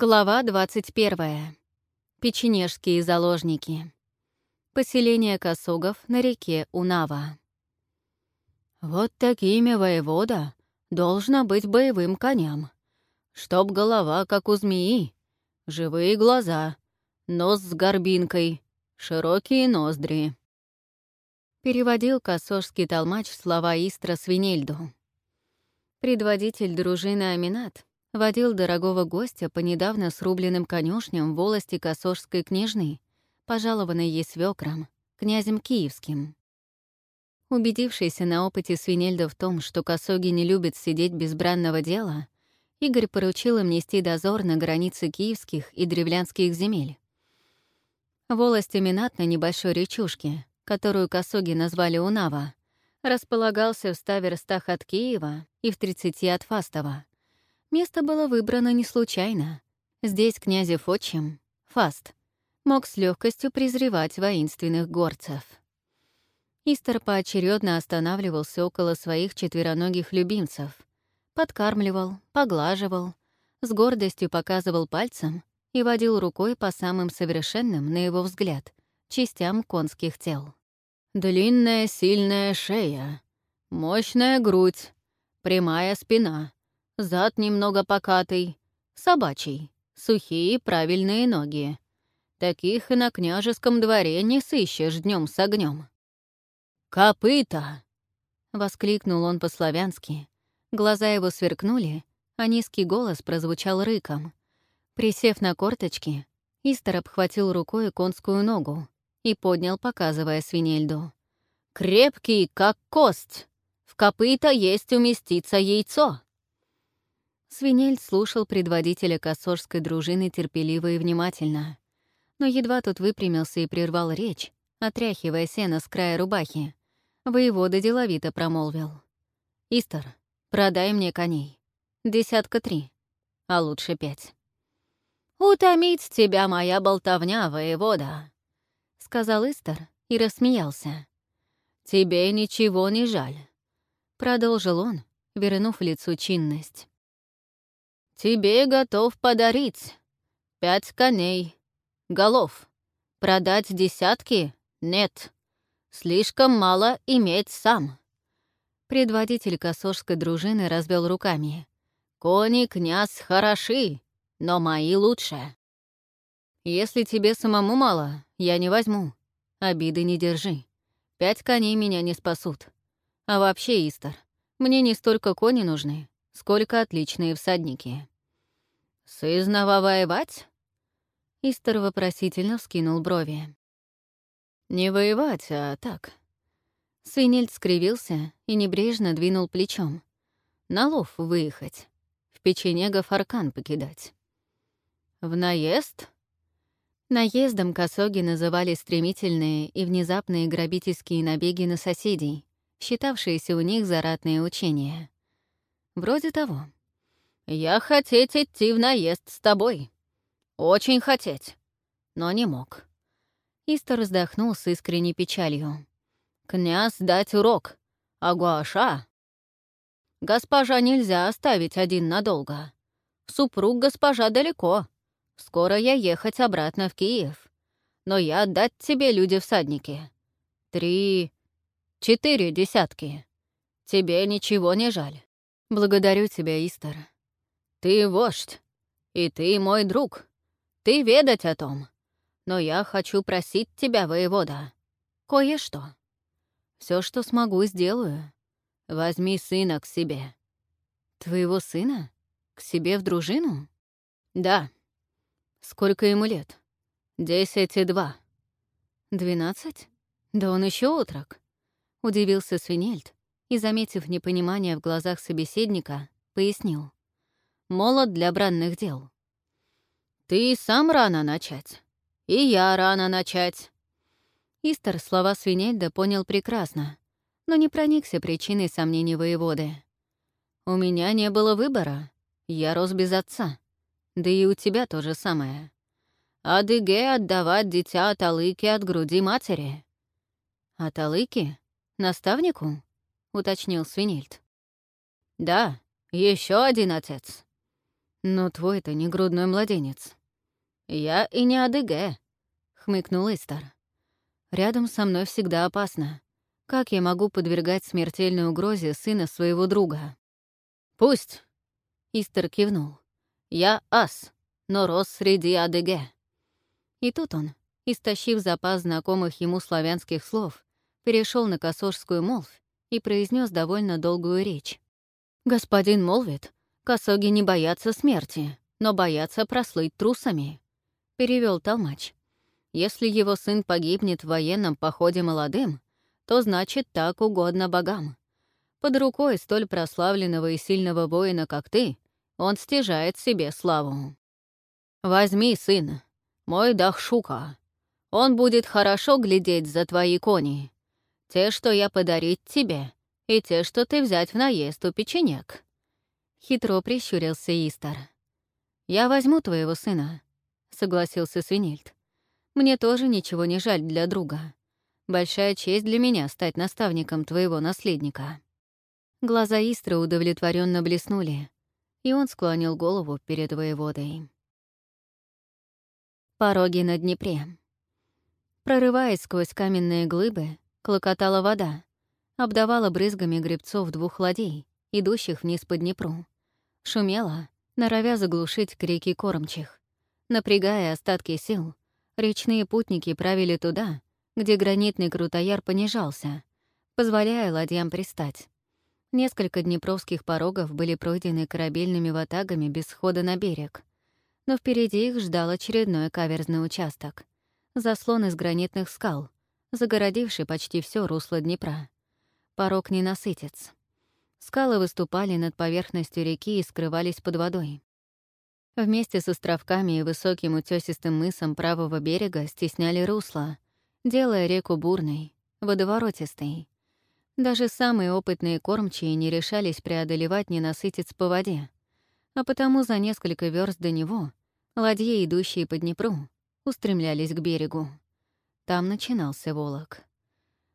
Глава 21. Печенежские заложники. Поселение косогов на реке Унава. Вот такими воевода должно быть боевым коням. Чтоб голова, как у змеи, живые глаза, нос с горбинкой, широкие ноздри. Переводил косожский толмач слова Истра Свинельду. Предводитель дружины Аминат водил дорогого гостя по недавно срубленным конюшням волости Косожской княжны, пожалованной ей свекром, князем Киевским. Убедившийся на опыте Свинельда в том, что косоги не любят сидеть без бранного дела, Игорь поручил им нести дозор на границе киевских и древлянских земель. Волость Аминат на небольшой речушке, которую косоги назвали Унава, располагался в ста верстах от Киева и в тридцати от Фастова. Место было выбрано не случайно. Здесь князев отчим, Фаст, мог с легкостью презревать воинственных горцев. Истер поочередно останавливался около своих четвероногих любимцев, подкармливал, поглаживал, с гордостью показывал пальцем и водил рукой по самым совершенным, на его взгляд, частям конских тел. Длинная сильная шея, мощная грудь, прямая спина, Зад немного покатый, собачий, сухие правильные ноги. Таких и на княжеском дворе не сыщешь днем с огнем. «Копыта!» — воскликнул он по-славянски. Глаза его сверкнули, а низкий голос прозвучал рыком. Присев на корточки, Истер обхватил рукой конскую ногу и поднял, показывая свинельду. «Крепкий, как кость! В копыта есть уместиться яйцо!» Свинель слушал предводителя косорской дружины терпеливо и внимательно. Но едва тот выпрямился и прервал речь, отряхивая сено с края рубахи, воевода деловито промолвил. «Истер, продай мне коней. Десятка три, а лучше пять». «Утомить тебя моя болтовня, воевода», — сказал Истер и рассмеялся. «Тебе ничего не жаль», — продолжил он, вернув лицу чинность. «Тебе готов подарить пять коней, голов. Продать десятки? Нет. Слишком мало иметь сам». Предводитель косожской дружины разбил руками. «Кони, князь, хороши, но мои лучше. Если тебе самому мало, я не возьму. Обиды не держи. Пять коней меня не спасут. А вообще, Истер, мне не столько кони нужны, сколько отличные всадники. «Сызнова воевать?» Истер вопросительно вскинул брови. «Не воевать, а так». Свинельд скривился и небрежно двинул плечом. «На лов выехать. В печенегов аркан покидать». «В наезд?» Наездом косоги называли стремительные и внезапные грабительские набеги на соседей, считавшиеся у них за ратные учения. Вроде того. «Я хотеть идти в наезд с тобой. Очень хотеть, но не мог». Истор вздохнул с искренней печалью. «Князь дать урок, а Гуаша...» «Госпожа нельзя оставить один надолго. Супруг госпожа далеко. Скоро я ехать обратно в Киев. Но я отдать тебе люди-всадники. Три... четыре десятки. Тебе ничего не жаль. Благодарю тебя, Истер. Ты вождь, и ты мой друг. Ты ведать о том. Но я хочу просить тебя, воевода, кое-что. Все, что смогу, сделаю. Возьми сына к себе. Твоего сына? К себе в дружину? Да. Сколько ему лет? Десять и два. Двенадцать? Да он еще отрок. Удивился Свинельд и, заметив непонимание в глазах собеседника, пояснил молод для бранных дел. «Ты сам рано начать, и я рано начать». Истер слова Свинельда понял прекрасно, но не проникся причиной сомнений воеводы. «У меня не было выбора, я рос без отца, да и у тебя то же самое. А Деге отдавать дитя от Алыки от груди матери». «От Алыки? Наставнику?» — уточнил Свинельд. «Да, еще один отец. Но твой-то не грудной младенец. Я и не адыге, хмыкнул Истар. Рядом со мной всегда опасно. Как я могу подвергать смертельной угрозе сына своего друга? Пусть. Истер кивнул. Я ас, но рос среди адыге. И тут он, истощив запас знакомых ему славянских слов, перешел на косожскую молвь и произнес довольно долгую речь. «Господин молвит, косоги не боятся смерти, но боятся прослыть трусами», — перевел толмач. «Если его сын погибнет в военном походе молодым, то значит так угодно богам. Под рукой столь прославленного и сильного воина, как ты, он стяжает себе славу. Возьми, сын, мой Дахшука. Он будет хорошо глядеть за твои кони. Те, что я подарить тебе, и те, что ты взять в наезд у печенек». Хитро прищурился Истар. «Я возьму твоего сына», — согласился Свинельд. «Мне тоже ничего не жаль для друга. Большая честь для меня стать наставником твоего наследника». Глаза Истра удовлетворенно блеснули, и он склонил голову перед воеводой. Пороги на Днепре. Прорываясь сквозь каменные глыбы, клокотала вода, обдавала брызгами гребцов двух ладей, идущих вниз по Днепру. Шумела, норовя заглушить крики кормчих. Напрягая остатки сил, речные путники правили туда, где гранитный крутояр понижался, позволяя ладьям пристать. Несколько днепровских порогов были пройдены корабельными ватагами без схода на берег. Но впереди их ждал очередной каверзный участок. Заслон из гранитных скал, загородивший почти все русло Днепра. Порог ненасытец. Скалы выступали над поверхностью реки и скрывались под водой. Вместе с островками и высоким утесистым мысом правого берега стесняли русло, делая реку бурной, водоворотистой. Даже самые опытные кормчие не решались преодолевать ненасытец по воде, а потому за несколько верст до него ладьи, идущие по Днепру, устремлялись к берегу. Там начинался Волок.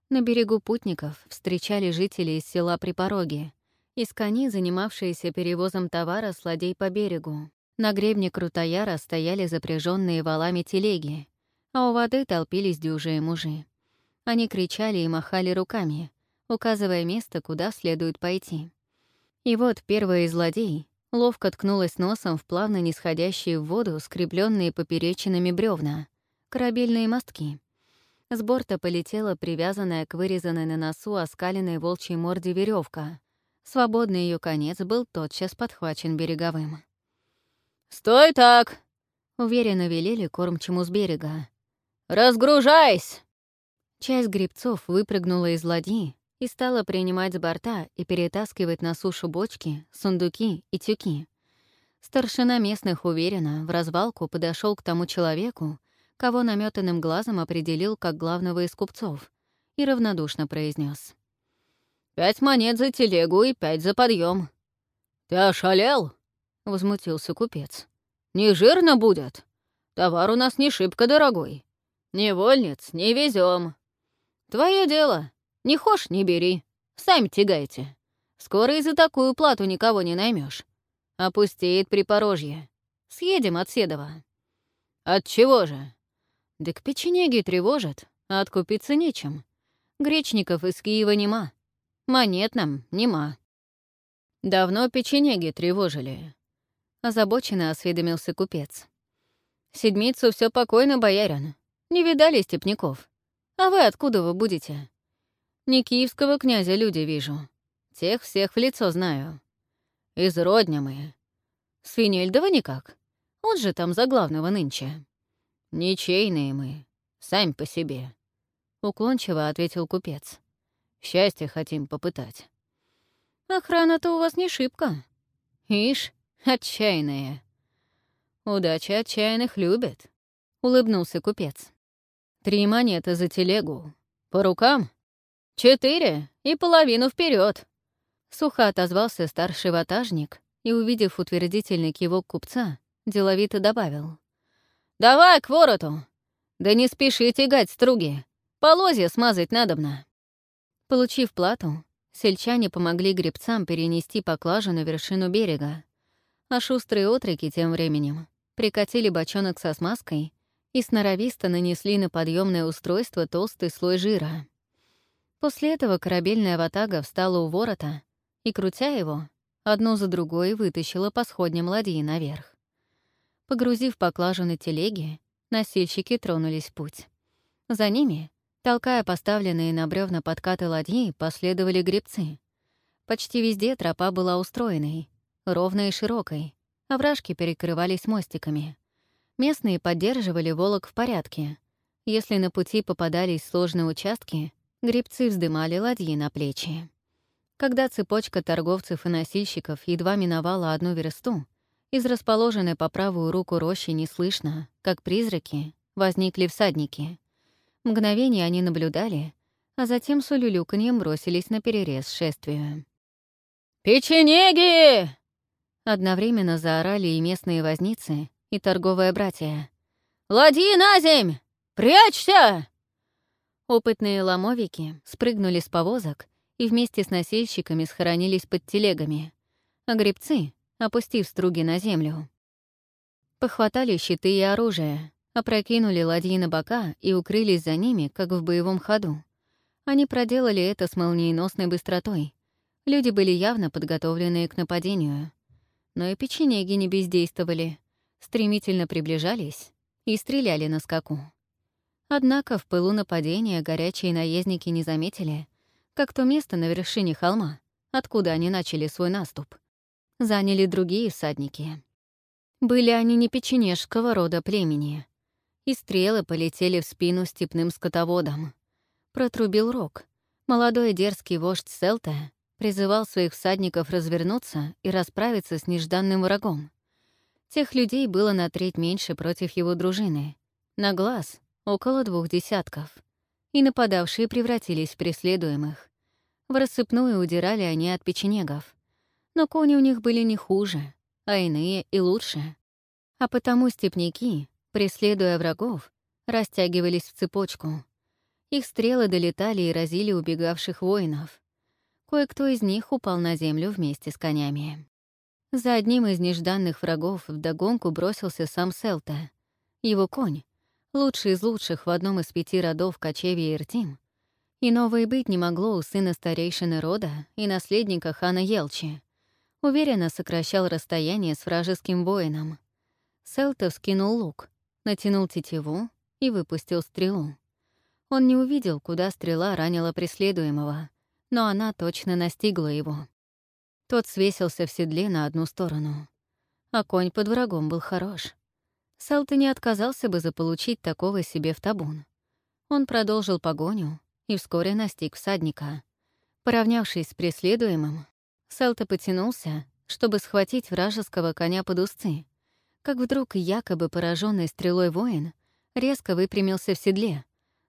На берегу путников встречали жители из села Припороги, из кони, занимавшиеся перевозом товара с ладей по берегу. На гребне Крутояра стояли запряженные валами телеги, а у воды толпились дюжие мужи. Они кричали и махали руками, указывая место, куда следует пойти. И вот первая из ладей ловко ткнулась носом в плавно нисходящие в воду скрепленные поперечинами бревна, корабельные мостки. С борта полетела привязанная к вырезанной на носу оскаленной волчьей морде веревка. Свободный ее конец был тотчас подхвачен береговым. «Стой так!» — уверенно велели кормчему с берега. «Разгружайся!» Часть грибцов выпрыгнула из ладьи и стала принимать с борта и перетаскивать на сушу бочки, сундуки и тюки. Старшина местных уверенно в развалку подошел к тому человеку, кого наметанным глазом определил как главного из купцов, и равнодушно произнес: «Пять монет за телегу и пять за подъем. «Ты ошалел?» — возмутился купец. «Не жирно будет? Товар у нас не шибко дорогой. Невольниц не везем. Твое дело. Не хошь, не бери. Сами тягайте. Скоро и за такую плату никого не наймешь. Опустеет припорожье. Съедем от Седова». «От чего же?» Да к печенеги тревожат, а откупиться нечем. Гречников из Киева нема. Монет нам нема. Давно печенеги тревожили. Озабоченно осведомился купец. Седмицу все покойно, боярин. Не видали степняков. А вы откуда вы будете? Не киевского князя люди вижу. Тех всех в лицо знаю. Из родня мы. Свинельдова никак. Он же там за главного нынче. «Ничейные мы, сами по себе», — уклончиво ответил купец. «Счастье хотим попытать». «Охрана-то у вас не шибко. Ишь, отчаянная». «Удача отчаянных любит», — улыбнулся купец. «Три монеты за телегу. По рукам? Четыре и половину вперед. Сухо отозвался старший ватажник и, увидев утвердительный кивок купца, деловито добавил. «Давай к вороту! Да не спеши тягать струги, полозья смазать надобно!» Получив плату, сельчане помогли гребцам перенести поклажу на вершину берега, А шустрые отрики тем временем прикатили бочонок со смазкой и сноровисто нанесли на подъемное устройство толстый слой жира. После этого корабельная ватага встала у ворота и, крутя его, одну за другой вытащила по сходням ладьи наверх. Погрузив поклажу на телеги, носильщики тронулись в путь. За ними, толкая поставленные на бревна подкаты ладьи, последовали гребцы. Почти везде тропа была устроенной, ровной и широкой, овражки перекрывались мостиками. Местные поддерживали волок в порядке. Если на пути попадались сложные участки, гребцы вздымали ладьи на плечи. Когда цепочка торговцев и носильщиков едва миновала одну версту, из расположенной по правую руку рощи не слышно, как призраки, возникли всадники. Мгновение они наблюдали, а затем с улюлюканьем бросились на перерез шествию. «Печенеги!» Одновременно заорали и местные возницы, и торговые братья. «Ладьи на земь! Прячься!» Опытные ломовики спрыгнули с повозок и вместе с носильщиками схоронились под телегами, а гребцы, опустив струги на землю, похватали щиты и оружие, опрокинули ладьи на бока и укрылись за ними, как в боевом ходу. Они проделали это с молниеносной быстротой. Люди были явно подготовленные к нападению. Но и печенеги не бездействовали, стремительно приближались и стреляли на скаку. Однако в пылу нападения горячие наездники не заметили, как то место на вершине холма, откуда они начали свой наступ, заняли другие всадники. Были они не печенежского рода племени, и стрелы полетели в спину степным скотоводам. Протрубил рог. Молодой дерзкий вождь Селта призывал своих всадников развернуться и расправиться с нежданным врагом. Тех людей было на треть меньше против его дружины. На глаз — около двух десятков. И нападавшие превратились в преследуемых. В рассыпную удирали они от печенегов. Но кони у них были не хуже, а иные и лучше. А потому степняки, преследуя врагов, растягивались в цепочку. Их стрелы долетали и разили убегавших воинов. Кое-кто из них упал на землю вместе с конями. За одним из нежданных врагов вдогонку бросился сам Селта. Его конь, лучший из лучших в одном из пяти родов Кочевья Иртим, и быть не могло у сына старейшины рода и наследника хана Елчи, уверенно сокращал расстояние с вражеским воином. Селта вскинул лук, натянул тетиву и выпустил стрелу. Он не увидел, куда стрела ранила преследуемого, но она точно настигла его. Тот свесился в седле на одну сторону. А конь под врагом был хорош. Салта не отказался бы заполучить такого себе в табун. Он продолжил погоню и вскоре настиг всадника. Поравнявшись с преследуемым, Салта потянулся, чтобы схватить вражеского коня под узцы, как вдруг якобы пораженный стрелой воин резко выпрямился в седле,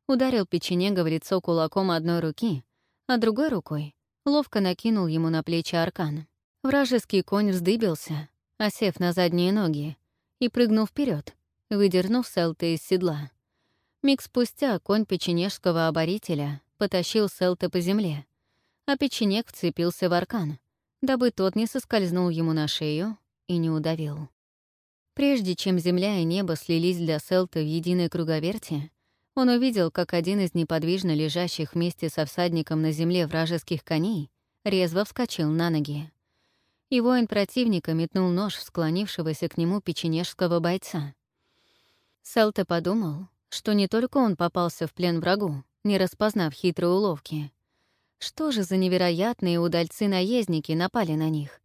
ударил печенега в лицо кулаком одной руки, а другой рукой ловко накинул ему на плечи аркан. Вражеский конь вздыбился, осев на задние ноги, и прыгнул вперед, выдернув Селта из седла. Миг спустя конь печенежского оборителя потащил Селта по земле, а печенег вцепился в аркан, дабы тот не соскользнул ему на шею и не удавил. Прежде чем земля и небо слились для Селта в единой круговерти, он увидел, как один из неподвижно лежащих вместе со всадником на земле вражеских коней резво вскочил на ноги. И воин противника метнул нож склонившегося к нему печенежского бойца. Селта подумал, что не только он попался в плен врагу, не распознав хитрые уловки. Что же за невероятные удальцы-наездники напали на них?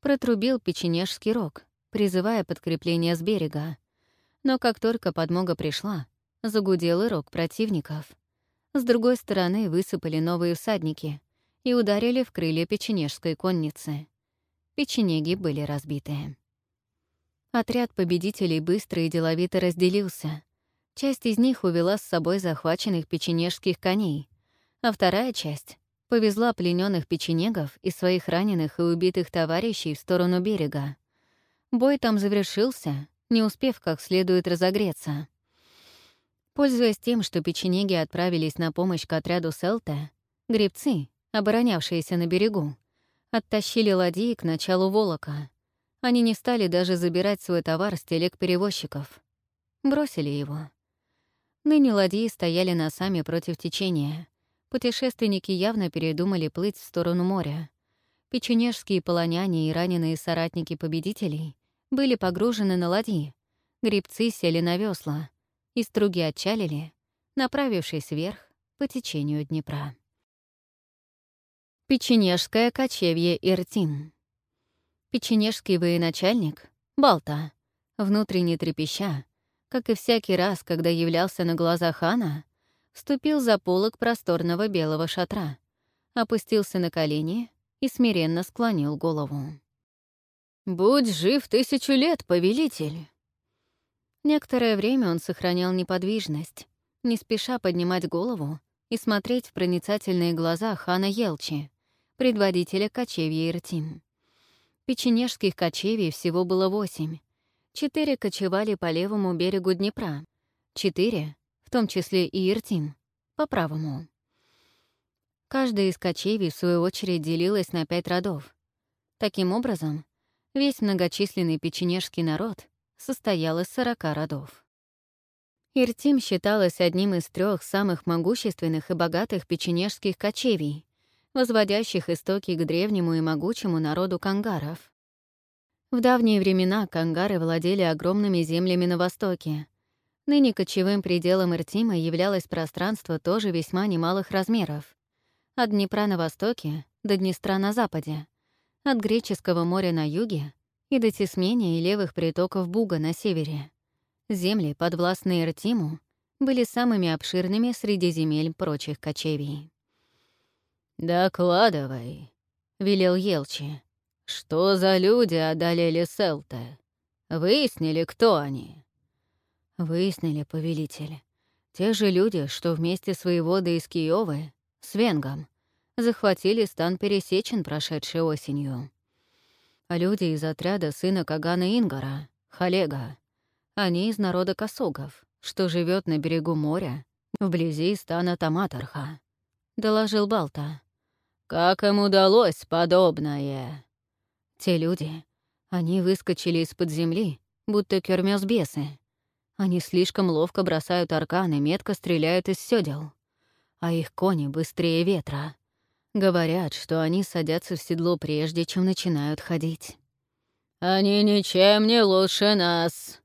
Протрубил печенежский рог, призывая подкрепление с берега. Но как только подмога пришла, загудел и рог противников. С другой стороны высыпали новые всадники и ударили в крылья печенежской конницы. Печенеги были разбиты. Отряд победителей быстро и деловито разделился. Часть из них увела с собой захваченных печенежских коней, а вторая часть повезла плененных печенегов и своих раненых и убитых товарищей в сторону берега. Бой там завершился, не успев как следует разогреться. Пользуясь тем, что печенеги отправились на помощь к отряду Селта, гребцы, оборонявшиеся на берегу, оттащили ладьи к началу Волока, Они не стали даже забирать свой товар с телег перевозчиков. Бросили его. Ныне ладьи стояли носами против течения. Путешественники явно передумали плыть в сторону моря. Печенежские полоняне и раненые соратники победителей были погружены на ладьи. Грибцы сели на весла, и струги отчалили, направившись вверх по течению Днепра. Печенежское кочевье Иртим. Печенежский военачальник, Балта, внутренне трепеща, как и всякий раз, когда являлся на глаза хана, вступил за полок просторного белого шатра, опустился на колени и смиренно склонил голову. «Будь жив тысячу лет, повелитель!» Некоторое время он сохранял неподвижность, не спеша поднимать голову и смотреть в проницательные глаза хана Елчи, предводителя кочевья Иртим. Печенежских кочевий всего было восемь. Четыре кочевали по левому берегу Днепра, четыре, том числе и Иртим, по правому. Каждая из кочевий, в свою очередь, делилась на пять родов. Таким образом, весь многочисленный печенежский народ состоял из сорока родов. Иртим считалась одним из трех самых могущественных и богатых печенежских кочевий, возводящих истоки к древнему и могучему народу кангаров. В давние времена кангары владели огромными землями на востоке. Ныне кочевым пределом Иртима являлось пространство тоже весьма немалых размеров. От Днепра на востоке до Днестра на западе, от Греческого моря на юге и до Тесмения и левых притоков Буга на севере. Земли, подвластные Иртиму, были самыми обширными среди земель прочих кочевий. «Докладывай», — велел Елчи. «Что за люди одолели Селте? Выяснили, кто они?» «Выяснили, повелитель. Те же люди, что вместе с воеводой из Киёвы, с Венгом, захватили стан Пересечен прошедшей осенью. А люди из отряда сына Кагана Ингара, Халега, они из народа косогов, что живет на берегу моря, вблизи стана Таматарха», — доложил Балта. «Как им удалось подобное?» Те люди, они выскочили из-под земли, будто кёрмёс бесы. Они слишком ловко бросают арканы, метко стреляют из сёдел. А их кони быстрее ветра. Говорят, что они садятся в седло прежде, чем начинают ходить. «Они ничем не лучше нас!»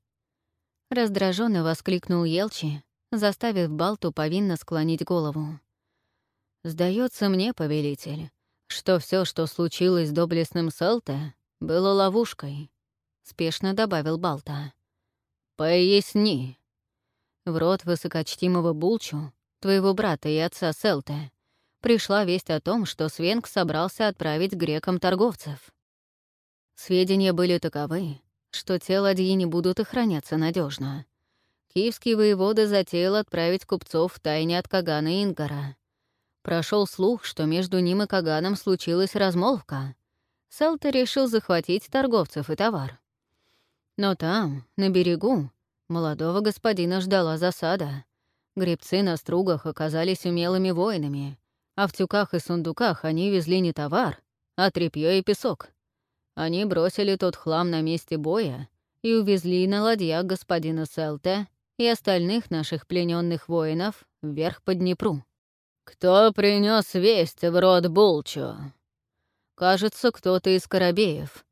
Раздраженно воскликнул Елчи, заставив Балту повинно склонить голову. Сдается мне, повелитель, что все, что случилось с доблестным Селте, было ловушкой, спешно добавил Балта. Поясни. В рот высокочтимого Булчу, твоего брата и отца Селте, пришла весть о том, что Свенг собрался отправить грекам торговцев. Сведения были таковы, что те ладьи не будут охраняться надежно. Киевский воевода затеял отправить купцов в тайне от Кагана Ингара — Прошел слух, что между ним и Каганом случилась размолвка. Селта решил захватить торговцев и товар. Но там, на берегу, молодого господина ждала засада. Гребцы на стругах оказались умелыми воинами, а в тюках и сундуках они везли не товар, а тряпьё и песок. Они бросили тот хлам на месте боя и увезли на ладьях господина Селте и остальных наших плененных воинов вверх по Днепру. «Кто принес весть в род Булчу?» «Кажется, кто-то из Коробеев.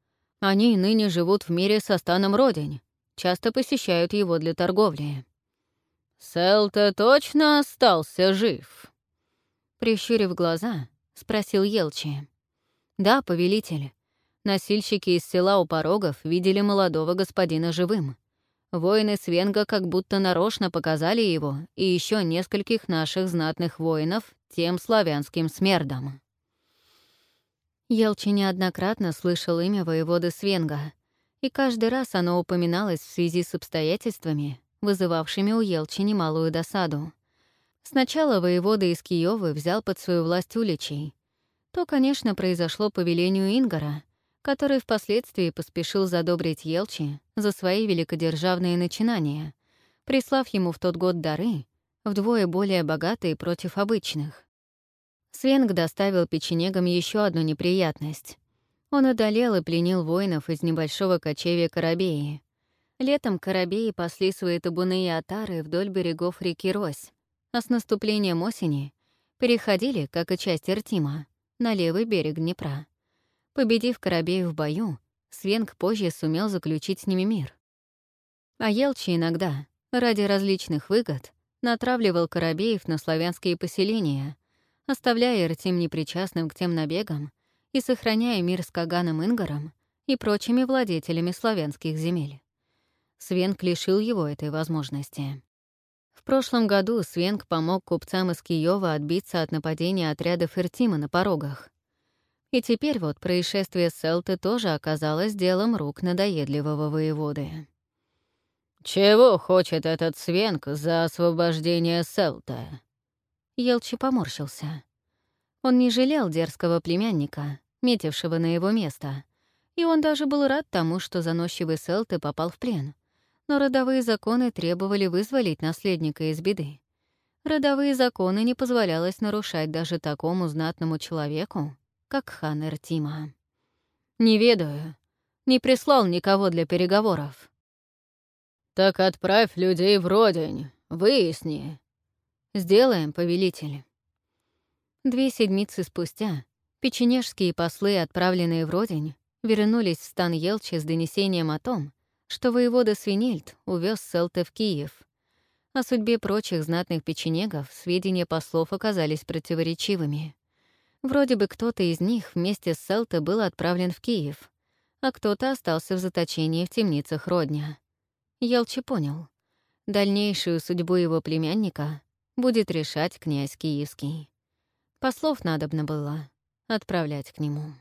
Они ныне живут в мире со станом Родень, часто посещают его для торговли». «Сел-то точно остался жив?» Прищурив глаза, спросил Елчи. «Да, повелитель. Носильщики из села у порогов видели молодого господина живым. Воины Свенга как будто нарочно показали его и еще нескольких наших знатных воинов тем славянским смердам. Елчи неоднократно слышал имя воеводы Свенга, и каждый раз оно упоминалось в связи с обстоятельствами, вызывавшими у Елчи немалую досаду. Сначала воевода из Киёвы взял под свою власть уличей. То, конечно, произошло по велению Ингара — который впоследствии поспешил задобрить Елчи за свои великодержавные начинания, прислав ему в тот год дары, вдвое более богатые против обычных. Свенг доставил печенегам еще одну неприятность. Он одолел и пленил воинов из небольшого кочевья Карабеи. Летом Карабеи пасли свои табуны и отары вдоль берегов реки Рось, а с наступлением осени переходили, как и часть Иртима, на левый берег Днепра. Победив Карабеев в бою, Свенг позже сумел заключить с ними мир. А Елчи иногда, ради различных выгод, натравливал Карабеев на славянские поселения, оставляя Иртим непричастным к тем набегам и сохраняя мир с Каганом Ингаром и прочими владетелями славянских земель. Свенг лишил его этой возможности. В прошлом году Свенг помог купцам из Киева отбиться от нападения отрядов Иртима на порогах. И теперь вот происшествие Селты тоже оказалось делом рук надоедливого воеводы. «Чего хочет этот Свенг за освобождение Селта?» Елчи поморщился. Он не жалел дерзкого племянника, метившего на его место, и он даже был рад тому, что заносчивый Селты попал в плен. Но родовые законы требовали вызволить наследника из беды. Родовые законы не позволялось нарушать даже такому знатному человеку, как хан Эртима. «Не ведаю. Не прислал никого для переговоров». «Так отправь людей в Родень, выясни». «Сделаем, повелитель». Две седмицы спустя печенежские послы, отправленные в Родень, вернулись в стан Елчи с донесением о том, что воевода Свинельд увез Селте в Киев. О судьбе прочих знатных печенегов сведения послов оказались противоречивыми. Вроде бы кто-то из них вместе с Селте был отправлен в Киев, а кто-то остался в заточении в темницах Родня. Елчи понял. Дальнейшую судьбу его племянника будет решать князь Киевский. Послов надобно было отправлять к нему.